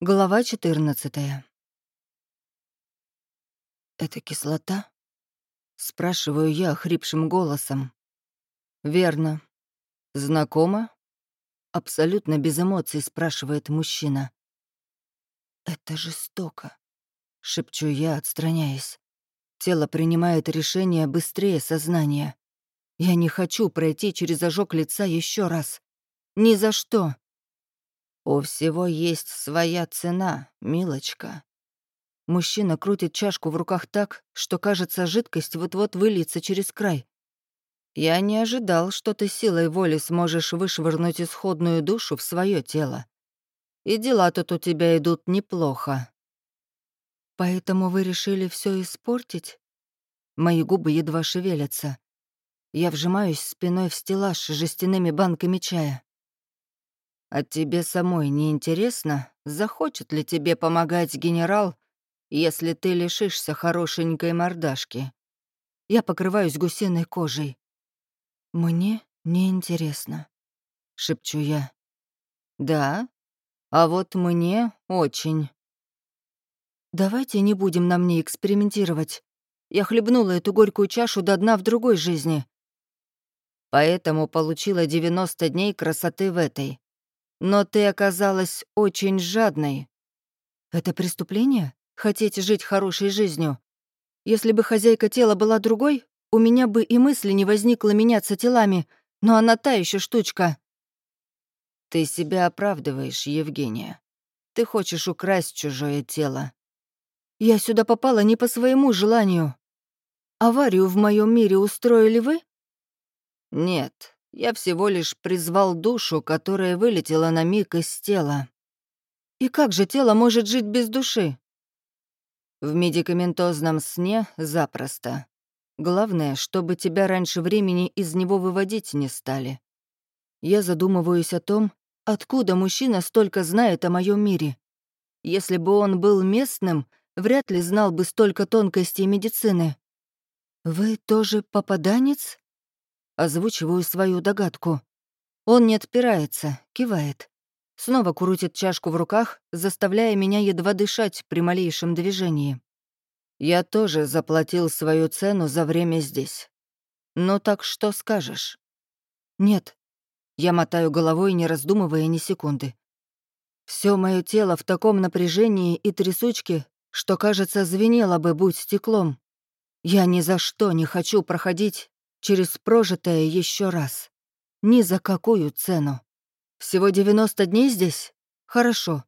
Глава 14 «Это кислота?» — спрашиваю я хрипшим голосом. «Верно. Знакомо?» — абсолютно без эмоций спрашивает мужчина. «Это жестоко», — шепчу я, отстраняясь. Тело принимает решение быстрее сознания. Я не хочу пройти через ожог лица еще раз. Ни за что. У всего есть своя цена, милочка. Мужчина крутит чашку в руках так, что, кажется, жидкость вот-вот выльется через край. Я не ожидал, что ты силой воли сможешь вышвырнуть исходную душу в свое тело. И дела тут у тебя идут неплохо. Поэтому вы решили все испортить? Мои губы едва шевелятся. Я вжимаюсь спиной в стеллаж с жестяными банками чая. А тебе самой не интересно, захочет ли тебе помогать генерал, если ты лишишься хорошенькой мордашки? Я покрываюсь гусиной кожей. Мне не интересно, шепчу я. Да? А вот мне очень. Давайте не будем на мне экспериментировать. Я хлебнула эту горькую чашу до дна в другой жизни. Поэтому получила 90 дней красоты в этой. Но ты оказалась очень жадной. Это преступление? Хотеть жить хорошей жизнью? Если бы хозяйка тела была другой, у меня бы и мысли не возникло меняться телами, но она та еще штучка. Ты себя оправдываешь, Евгения. Ты хочешь украсть чужое тело. Я сюда попала не по своему желанию. Аварию в моем мире устроили вы? Нет, я всего лишь призвал душу, которая вылетела на миг из тела. И как же тело может жить без души? В медикаментозном сне запросто. Главное, чтобы тебя раньше времени из него выводить не стали. Я задумываюсь о том, откуда мужчина столько знает о моем мире. Если бы он был местным, вряд ли знал бы столько тонкостей медицины. «Вы тоже попаданец?» Озвучиваю свою догадку. Он не отпирается, кивает. Снова крутит чашку в руках, заставляя меня едва дышать при малейшем движении. Я тоже заплатил свою цену за время здесь. Ну так что скажешь? Нет. Я мотаю головой, не раздумывая ни секунды. Все мое тело в таком напряжении и трясучке, что, кажется, звенело бы, будь стеклом. Я ни за что не хочу проходить через прожитое еще раз. Ни за какую цену. Всего 90 дней здесь? Хорошо.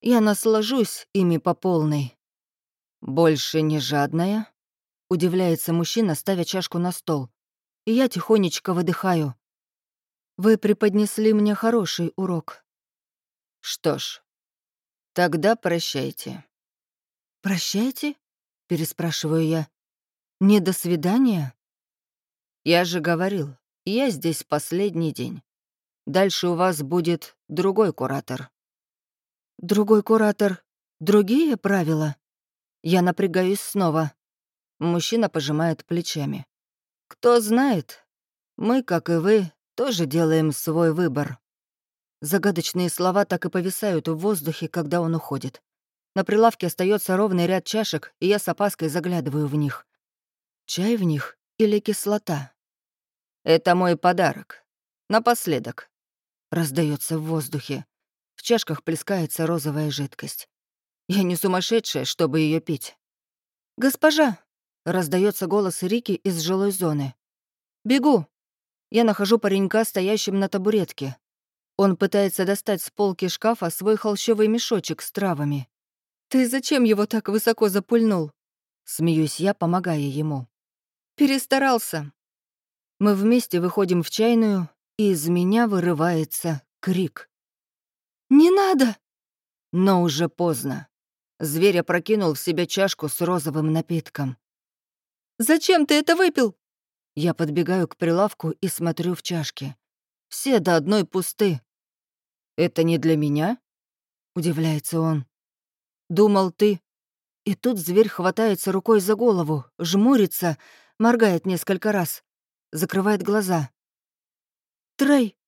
Я наслажусь ими по полной. Больше не жадная? Удивляется мужчина, ставя чашку на стол. И я тихонечко выдыхаю. Вы преподнесли мне хороший урок. Что ж, тогда прощайте. «Прощайте?» — переспрашиваю я. «Не до свидания?» Я же говорил, я здесь последний день. Дальше у вас будет другой куратор. Другой куратор? Другие правила? Я напрягаюсь снова. Мужчина пожимает плечами. Кто знает, мы, как и вы, тоже делаем свой выбор. Загадочные слова так и повисают в воздухе, когда он уходит. На прилавке остается ровный ряд чашек, и я с опаской заглядываю в них. Чай в них или кислота? «Это мой подарок. Напоследок», — раздается в воздухе. В чашках плескается розовая жидкость. Я не сумасшедшая, чтобы ее пить. «Госпожа!» — раздается голос Рики из жилой зоны. «Бегу!» Я нахожу паренька, стоящим на табуретке. Он пытается достать с полки шкафа свой холщовый мешочек с травами. «Ты зачем его так высоко запульнул?» Смеюсь я, помогая ему. «Перестарался. Мы вместе выходим в чайную, и из меня вырывается крик. «Не надо!» Но уже поздно. Зверь опрокинул в себя чашку с розовым напитком. «Зачем ты это выпил?» Я подбегаю к прилавку и смотрю в чашки. Все до одной пусты. «Это не для меня?» — удивляется он. «Думал ты...» И тут зверь хватается рукой за голову, жмурится, моргает несколько раз закрывает глаза. «Трей!»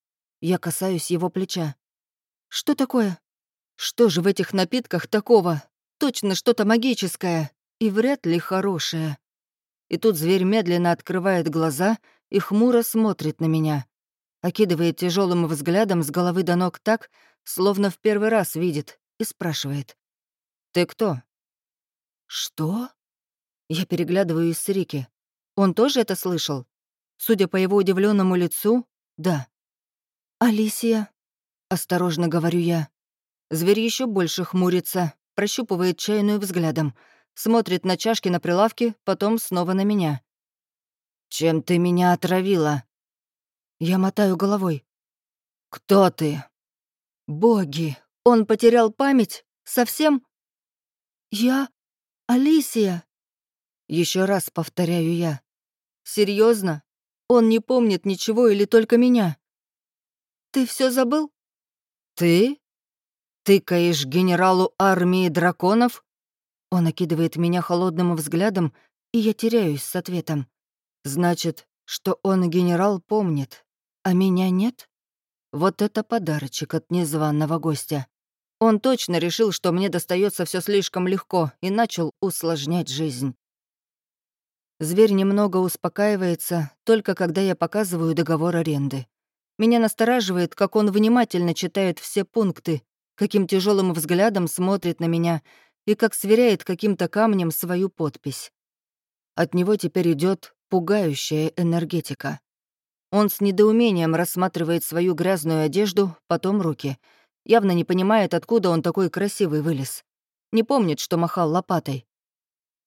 Я касаюсь его плеча. «Что такое?» Что же в этих напитках такого? Точно что-то магическое и вряд ли хорошее. И тут зверь медленно открывает глаза и хмуро смотрит на меня. Окидывает тяжелым взглядом с головы до ног так, словно в первый раз видит, и спрашивает. «Ты кто?» «Что?» Я переглядываюсь с Рики. Он тоже это слышал? Судя по его удивленному лицу, да. «Алисия», — осторожно говорю я. Зверь еще больше хмурится, прощупывает чайную взглядом, смотрит на чашки на прилавке, потом снова на меня. «Чем ты меня отравила?» Я мотаю головой. «Кто ты?» «Боги! Он потерял память? Совсем?» «Я Алисия!» Еще раз повторяю я. Серьезно? Он не помнит ничего или только меня? Ты все забыл? Ты? Тыкаешь генералу армии драконов? Он окидывает меня холодным взглядом, и я теряюсь с ответом. Значит, что он генерал помнит, а меня нет? Вот это подарочек от незваного гостя. Он точно решил, что мне достается все слишком легко, и начал усложнять жизнь. Зверь немного успокаивается, только когда я показываю договор аренды. Меня настораживает, как он внимательно читает все пункты, каким тяжелым взглядом смотрит на меня и как сверяет каким-то камнем свою подпись. От него теперь идет пугающая энергетика. Он с недоумением рассматривает свою грязную одежду, потом руки. Явно не понимает, откуда он такой красивый вылез. Не помнит, что махал лопатой.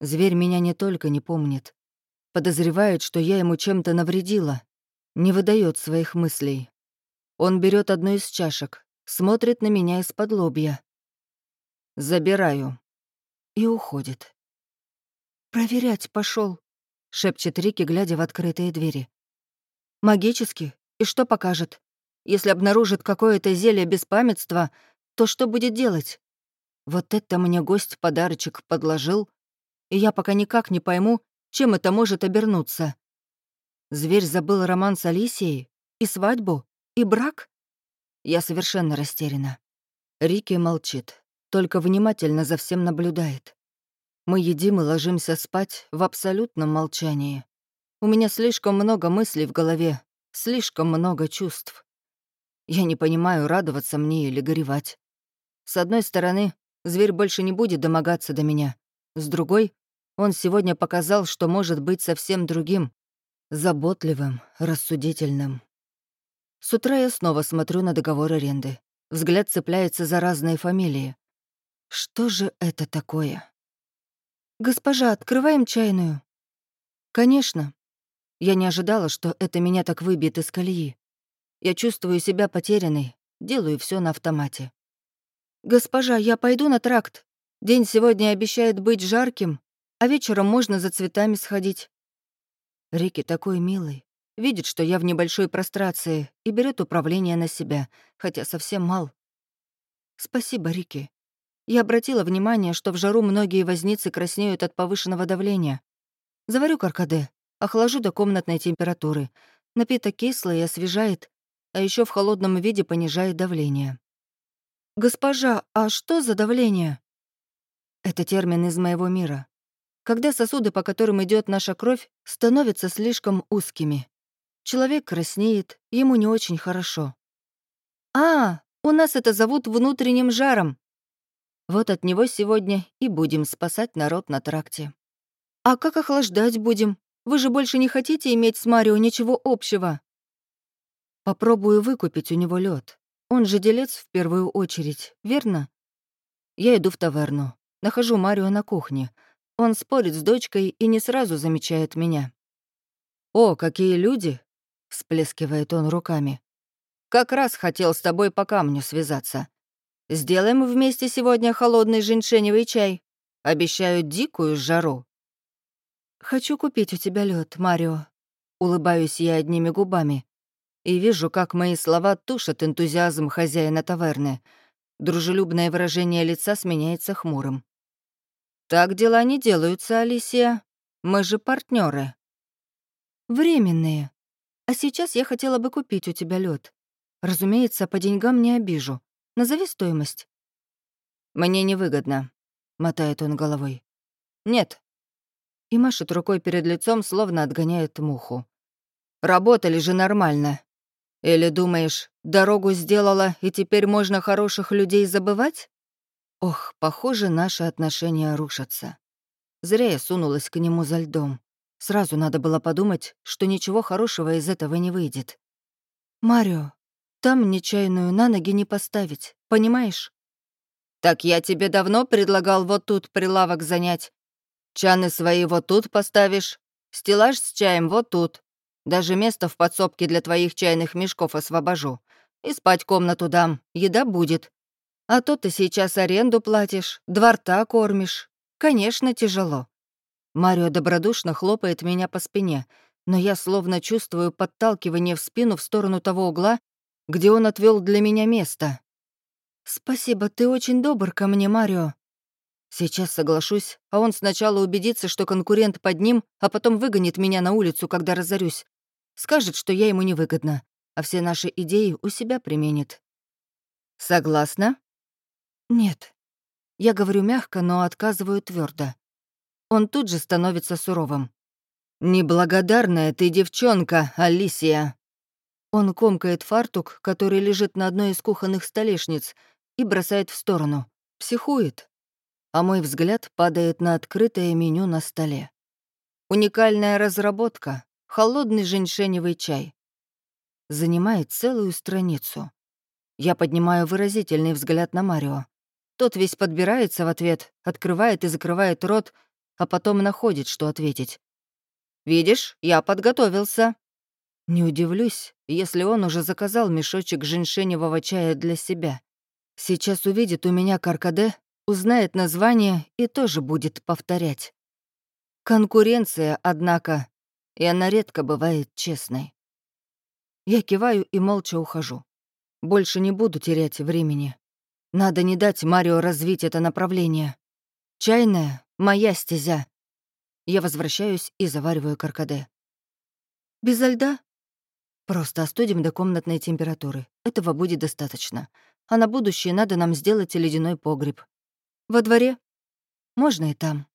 Зверь меня не только не помнит, Подозревает, что я ему чем-то навредила. Не выдает своих мыслей. Он берет одну из чашек, смотрит на меня из-под лобья. Забираю. И уходит. «Проверять пошел, шепчет Рики, глядя в открытые двери. «Магически? И что покажет? Если обнаружит какое-то зелье беспамятства, то что будет делать? Вот это мне гость подарочек подложил, и я пока никак не пойму, чем это может обернуться? Зверь забыл роман с Алисией? И свадьбу? И брак? Я совершенно растеряна. Рики молчит, только внимательно за всем наблюдает. Мы едим и ложимся спать в абсолютном молчании. У меня слишком много мыслей в голове, слишком много чувств. Я не понимаю, радоваться мне или горевать. С одной стороны, зверь больше не будет домогаться до меня. С другой, он сегодня показал, что может быть совсем другим. Заботливым, рассудительным. С утра я снова смотрю на договор аренды. Взгляд цепляется за разные фамилии. Что же это такое? «Госпожа, открываем чайную?» «Конечно». Я не ожидала, что это меня так выбьет из колеи. Я чувствую себя потерянной, делаю все на автомате. «Госпожа, я пойду на тракт. День сегодня обещает быть жарким, а вечером можно за цветами сходить. Рики такой милый. Видит, что я в небольшой прострации и берет управление на себя, хотя совсем мал. Спасибо, Рики. Я обратила внимание, что в жару многие возницы краснеют от повышенного давления. Заварю каркаде, охлажу до комнатной температуры. Напиток кислый и освежает, а еще в холодном виде понижает давление. «Госпожа, а что за давление?» Это термин из моего мира когда сосуды, по которым идет наша кровь, становятся слишком узкими. Человек краснеет, ему не очень хорошо. «А, у нас это зовут внутренним жаром». Вот от него сегодня и будем спасать народ на тракте. «А как охлаждать будем? Вы же больше не хотите иметь с Марио ничего общего?» Попробую выкупить у него лед. Он же делец в первую очередь, верно? Я иду в таверну. Нахожу Марио на кухне — он спорит с дочкой и не сразу замечает меня. «О, какие люди!» — всплескивает он руками. «Как раз хотел с тобой по камню связаться. Сделаем вместе сегодня холодный женьшеневый чай. Обещаю дикую жару». «Хочу купить у тебя лед, Марио». Улыбаюсь я одними губами. И вижу, как мои слова тушат энтузиазм хозяина таверны. Дружелюбное выражение лица сменяется хмурым. «Так дела не делаются, Алисия. Мы же партнеры. «Временные. А сейчас я хотела бы купить у тебя лед. Разумеется, по деньгам не обижу. Назови стоимость». «Мне невыгодно», — мотает он головой. «Нет». И машет рукой перед лицом, словно отгоняет муху. «Работали же нормально. Или думаешь, дорогу сделала, и теперь можно хороших людей забывать?» Ох, похоже, наши отношения рушатся. Зря я сунулась к нему за льдом. Сразу надо было подумать, что ничего хорошего из этого не выйдет. «Марио, там нечаянную на ноги не поставить, понимаешь?» «Так я тебе давно предлагал вот тут прилавок занять. Чаны свои вот тут поставишь, стеллаж с чаем вот тут. Даже место в подсобке для твоих чайных мешков освобожу. И спать комнату дам, еда будет. А то ты сейчас аренду платишь, дворта кормишь. Конечно, тяжело. Марио добродушно хлопает меня по спине, но я словно чувствую подталкивание в спину в сторону того угла, где он отвел для меня место. «Спасибо, ты очень добр ко мне, Марио». Сейчас соглашусь, а он сначала убедится, что конкурент под ним, а потом выгонит меня на улицу, когда разорюсь. Скажет, что я ему невыгодна, а все наши идеи у себя применит. «Согласна?» «Нет». Я говорю мягко, но отказываю твердо. Он тут же становится суровым. «Неблагодарная ты девчонка, Алисия!» Он комкает фартук, который лежит на одной из кухонных столешниц, и бросает в сторону. Психует. А мой взгляд падает на открытое меню на столе. Уникальная разработка — холодный женьшеневый чай. Занимает целую страницу. Я поднимаю выразительный взгляд на Марио. Тот весь подбирается в ответ, открывает и закрывает рот, а потом находит, что ответить. «Видишь, я подготовился». Не удивлюсь, если он уже заказал мешочек женьшеневого чая для себя. Сейчас увидит у меня каркаде, узнает название и тоже будет повторять. Конкуренция, однако, и она редко бывает честной. Я киваю и молча ухожу. Больше не буду терять времени. Надо не дать Марио развить это направление. Чайная — моя стезя. Я возвращаюсь и завариваю каркаде. «Без льда?» «Просто остудим до комнатной температуры. Этого будет достаточно. А на будущее надо нам сделать ледяной погреб. Во дворе? Можно и там».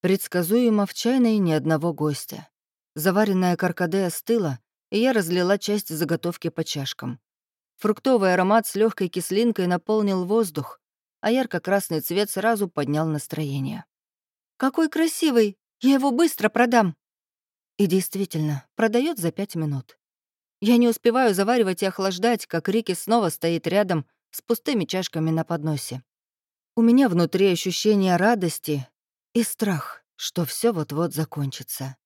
Предсказуемо в чайной ни одного гостя. Заваренная каркаде остыла, и я разлила часть заготовки по чашкам. Фруктовый аромат с легкой кислинкой наполнил воздух, а ярко-красный цвет сразу поднял настроение. «Какой красивый! Я его быстро продам!» И действительно, продает за пять минут. Я не успеваю заваривать и охлаждать, как Рики снова стоит рядом с пустыми чашками на подносе. У меня внутри ощущение радости и страх, что все вот-вот закончится.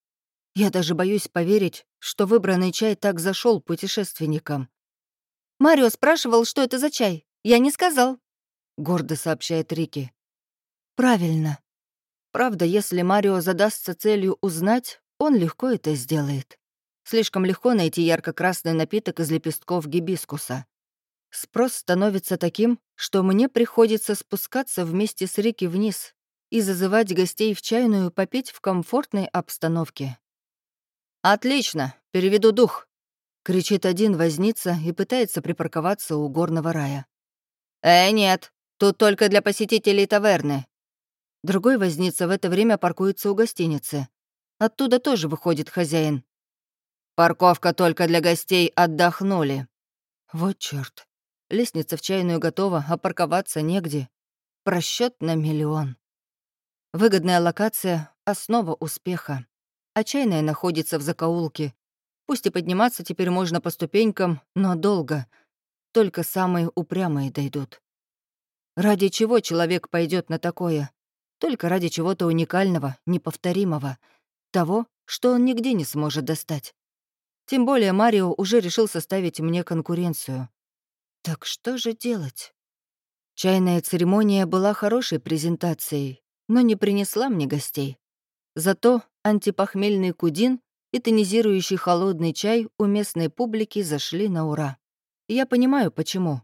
Я даже боюсь поверить, что выбранный чай так зашел путешественникам, Марио спрашивал, что это за чай. Я не сказал», — гордо сообщает Рики. «Правильно. Правда, если Марио задастся целью узнать, он легко это сделает. Слишком легко найти ярко-красный напиток из лепестков гибискуса. Спрос становится таким, что мне приходится спускаться вместе с Рики вниз и зазывать гостей в чайную попить в комфортной обстановке. «Отлично, переведу дух», Кричит один возница и пытается припарковаться у горного рая. «Э, нет, тут только для посетителей таверны». Другой возница в это время паркуется у гостиницы. Оттуда тоже выходит хозяин. «Парковка только для гостей отдохнули». Вот чёрт. Лестница в чайную готова, а парковаться негде. Просчет на миллион. Выгодная локация — основа успеха. А чайная находится в закоулке, Пусть и подниматься теперь можно по ступенькам, но долго. Только самые упрямые дойдут. Ради чего человек пойдет на такое? Только ради чего-то уникального, неповторимого. Того, что он нигде не сможет достать. Тем более Марио уже решил составить мне конкуренцию. Так что же делать? Чайная церемония была хорошей презентацией, но не принесла мне гостей. Зато антипохмельный кудин и тонизирующий холодный чай у местной публики зашли на ура. Я понимаю, почему.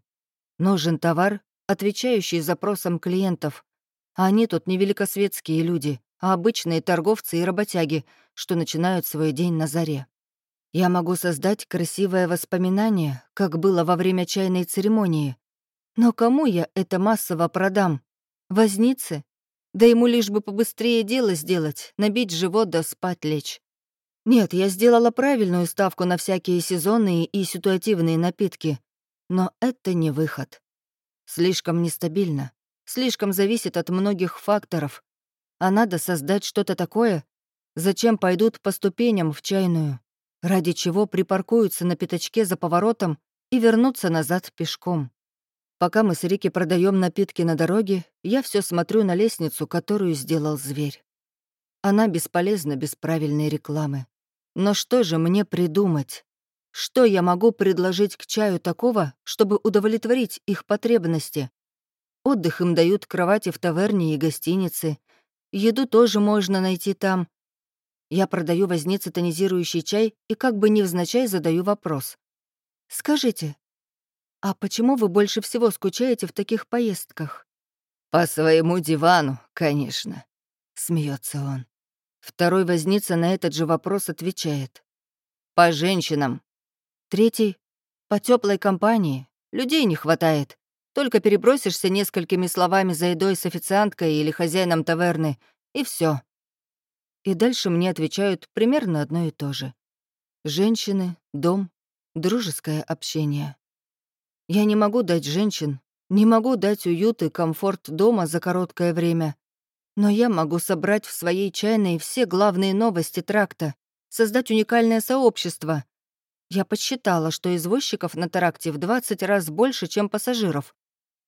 Нужен товар, отвечающий запросам клиентов. А они тут не великосветские люди, а обычные торговцы и работяги, что начинают свой день на заре. Я могу создать красивое воспоминание, как было во время чайной церемонии, Но кому я это массово продам? Вознице? Да ему лишь бы побыстрее дело сделать, набить живот да спать лечь. Нет, я сделала правильную ставку на всякие сезонные и ситуативные напитки. Но это не выход. Слишком нестабильно, слишком зависит от многих факторов. А надо создать что-то такое, зачем пойдут по ступеням в чайную, ради чего припаркуются на пятачке за поворотом и вернутся назад пешком. Пока мы с Рики продаем напитки на дороге, я все смотрю на лестницу, которую сделал зверь. Она бесполезна без правильной рекламы. Но что же мне придумать? Что я могу предложить к чаю такого, чтобы удовлетворить их потребности? Отдых им дают кровати в таверне и гостинице. Еду тоже можно найти там. Я продаю вознице тонизирующий чай и как бы невзначай задаю вопрос. «Скажите, а почему вы больше всего скучаете в таких поездках?» «По своему дивану, конечно», — смеется он. Второй возница на этот же вопрос отвечает. «По женщинам». Третий — по теплой компании. Людей не хватает. Только перебросишься несколькими словами за едой с официанткой или хозяином таверны, и все. И дальше мне отвечают примерно одно и то же. Женщины, дом, дружеское общение. Я не могу дать женщин, не могу дать уют и комфорт дома за короткое время. Но я могу собрать в своей чайной все главные новости тракта, создать уникальное сообщество, я подсчитала, что извозчиков на тракте в 20 раз больше, чем пассажиров.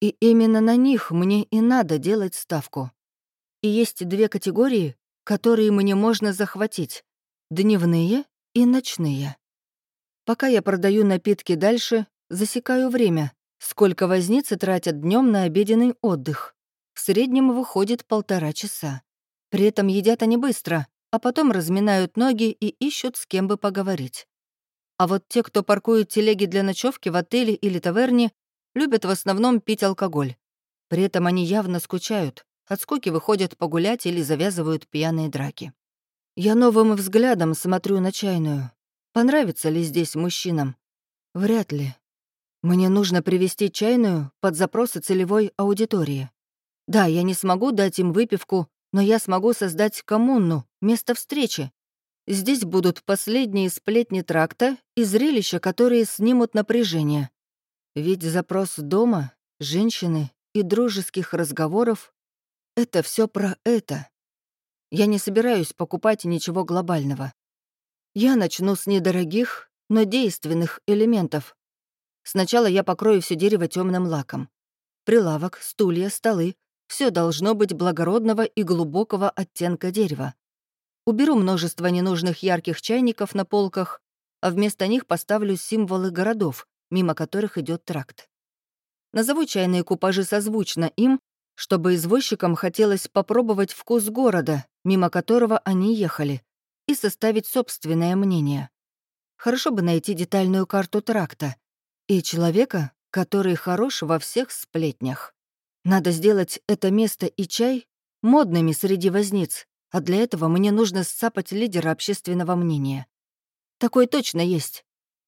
И именно на них мне и надо делать ставку. И есть две категории, которые мне можно захватить — дневные и ночные. Пока я продаю напитки дальше, засекаю время, сколько возницы тратят днем на обеденный отдых. В среднем выходит полтора часа. При этом едят они быстро, а потом разминают ноги и ищут с кем бы поговорить. А вот те, кто паркует телеги для ночевки в отеле или таверне, любят в основном пить алкоголь. При этом они явно скучают, от скуки выходят погулять или завязывают пьяные драки. Я новым взглядом смотрю на чайную. Понравится ли здесь мужчинам? Вряд ли. Мне нужно привести чайную под запросы целевой аудитории. Да, я не смогу дать им выпивку, но я смогу создать коммуну, место встречи, Здесь будут последние сплетни тракта и зрелища, которые снимут напряжение. Ведь запрос дома, женщины и дружеских разговоров — это все про это. Я не собираюсь покупать ничего глобального. Я начну с недорогих, но действенных элементов. Сначала я покрою все дерево темным лаком. Прилавок, стулья, столы — все должно быть благородного и глубокого оттенка дерева. Уберу множество ненужных ярких чайников на полках, а вместо них поставлю символы городов, мимо которых идет тракт. Назову чайные купажи созвучно им, чтобы извозчикам хотелось попробовать вкус города, мимо которого они ехали, и составить собственное мнение. Хорошо бы найти детальную карту тракта и человека, который хорош во всех сплетнях. Надо сделать это место и чай модными среди возниц, а для этого мне нужно сцапать лидера общественного мнения. Такой точно есть.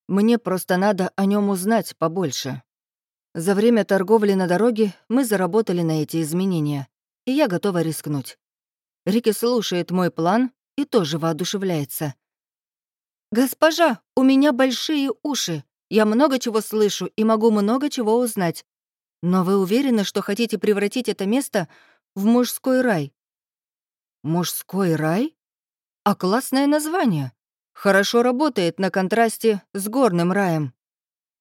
Мне просто надо о нем узнать побольше. За время торговли на дороге мы заработали на эти изменения, и я готова рискнуть. Рики слушает мой план и тоже воодушевляется. «Госпожа, у меня большие уши. Я много чего слышу и могу много чего узнать. Но вы уверены, что хотите превратить это место в мужской рай? «Мужской рай?» А классное название. Хорошо работает на контрасте с горным раем.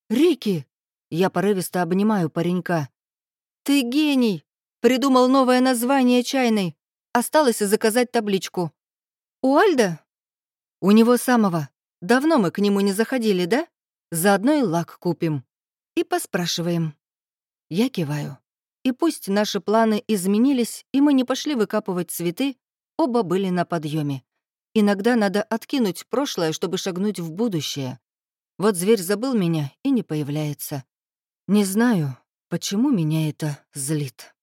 «Рики!» Я порывисто обнимаю паренька. «Ты гений! Придумал новое название чайной. Осталось заказать табличку. У Альда?» «У него самого. Давно мы к нему не заходили, да? Заодно и лак купим. И поспрашиваем». Я киваю. И пусть наши планы изменились, и мы не пошли выкапывать цветы, Оба были на подъеме. Иногда надо откинуть прошлое, чтобы шагнуть в будущее. Вот зверь забыл меня и не появляется. Не знаю, почему меня это злит.